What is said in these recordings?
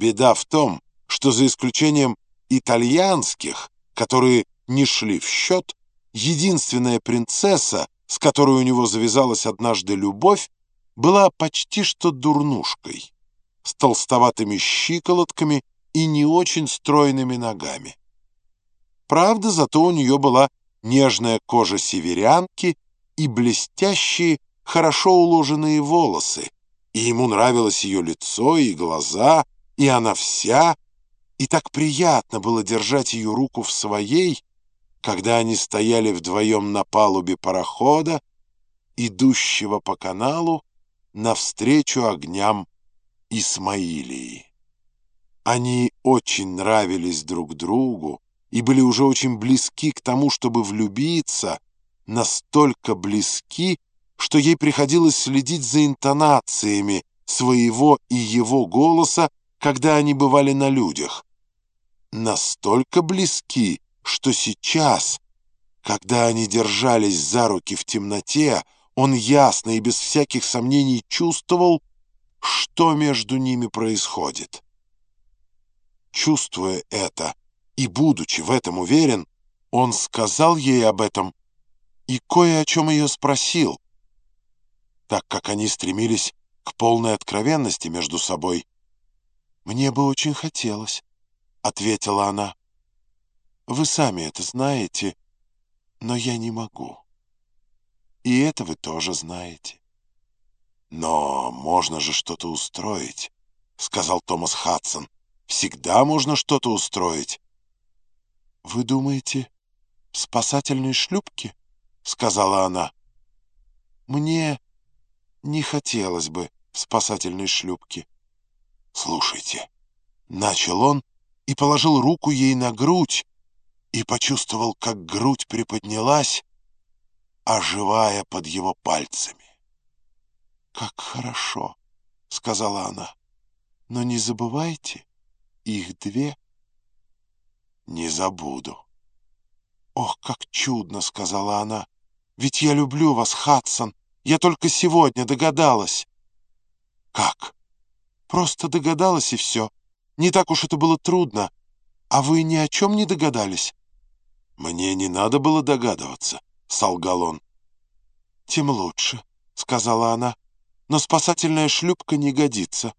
Беда в том, что за исключением итальянских, которые не шли в счет, единственная принцесса, с которой у него завязалась однажды любовь, была почти что дурнушкой, с толстоватыми щиколотками и не очень стройными ногами. Правда, зато у нее была нежная кожа северянки и блестящие, хорошо уложенные волосы, и ему нравилось ее лицо и глаза, и она вся, и так приятно было держать ее руку в своей, когда они стояли вдвоем на палубе парохода, идущего по каналу навстречу огням Исмаилии. Они очень нравились друг другу и были уже очень близки к тому, чтобы влюбиться, настолько близки, что ей приходилось следить за интонациями своего и его голоса, когда они бывали на людях. Настолько близки, что сейчас, когда они держались за руки в темноте, он ясно и без всяких сомнений чувствовал, что между ними происходит. Чувствуя это и будучи в этом уверен, он сказал ей об этом и кое о чем ее спросил, так как они стремились к полной откровенности между собой. «Мне бы очень хотелось», — ответила она. «Вы сами это знаете, но я не могу. И это вы тоже знаете». «Но можно же что-то устроить», — сказал Томас Хадсон. «Всегда можно что-то устроить». «Вы думаете, в спасательной шлюпке?» — сказала она. «Мне не хотелось бы в спасательной шлюпке». «Слушайте», — начал он и положил руку ей на грудь, и почувствовал, как грудь приподнялась, оживая под его пальцами. «Как хорошо», — сказала она, — «но не забывайте, их две». «Не забуду». «Ох, как чудно», — сказала она, — «ведь я люблю вас, Хадсон, я только сегодня догадалась». «Как?» «Просто догадалась, и все. Не так уж это было трудно. А вы ни о чем не догадались?» «Мне не надо было догадываться», — солгал он. «Тем лучше», — сказала она. «Но спасательная шлюпка не годится.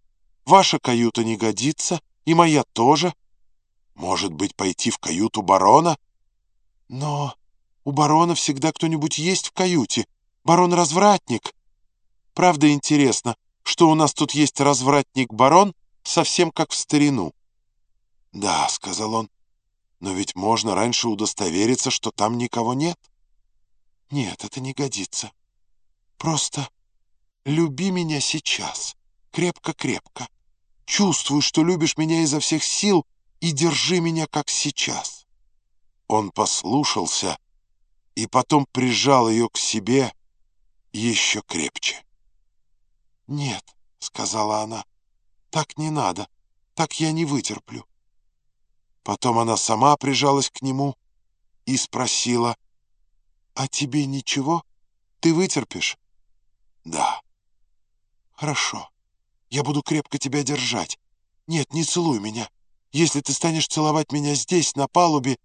Ваша каюта не годится, и моя тоже. Может быть, пойти в каюту барона?» «Но у барона всегда кто-нибудь есть в каюте. Барон — развратник. Правда интересно, что у нас тут есть развратник-барон, совсем как в старину». «Да», — сказал он, — «но ведь можно раньше удостовериться, что там никого нет». «Нет, это не годится. Просто люби меня сейчас, крепко-крепко. Чувствуй, что любишь меня изо всех сил, и держи меня, как сейчас». Он послушался и потом прижал ее к себе еще крепче. «Нет», — сказала она, — «так не надо, так я не вытерплю». Потом она сама прижалась к нему и спросила, «А тебе ничего? Ты вытерпишь?» «Да». «Хорошо. Я буду крепко тебя держать. Нет, не целуй меня. Если ты станешь целовать меня здесь, на палубе,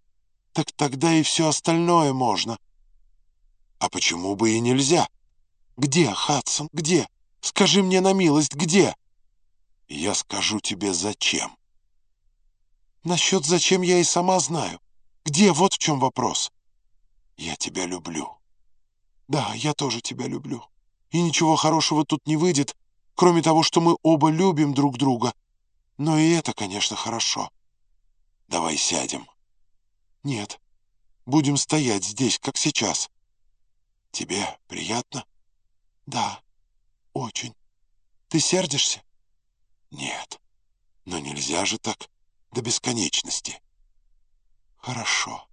так тогда и все остальное можно». «А почему бы и нельзя?» «Где, Хадсон, где? Скажи мне на милость, где?» «Я скажу тебе, зачем». «Насчет зачем я и сама знаю. Где, вот в чем вопрос». «Я тебя люблю». «Да, я тоже тебя люблю. И ничего хорошего тут не выйдет, кроме того, что мы оба любим друг друга. Но и это, конечно, хорошо». «Давай сядем». «Нет, будем стоять здесь, как сейчас». «Тебе приятно?» «Да, очень. Ты сердишься?» «Нет, но нельзя же так до бесконечности». «Хорошо»,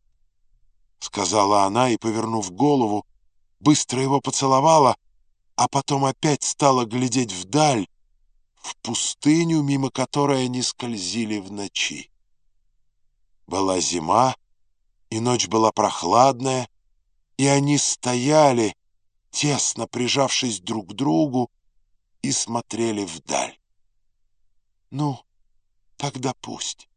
— сказала она и, повернув голову, быстро его поцеловала, а потом опять стала глядеть вдаль, в пустыню, мимо которой они скользили в ночи. Была зима, и ночь была прохладная, и они стояли, тесно прижавшись друг к другу, и смотрели вдаль. «Ну, Тогда пусть.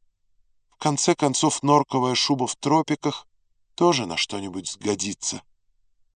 В конце концов, норковая шуба в тропиках тоже на что-нибудь сгодится.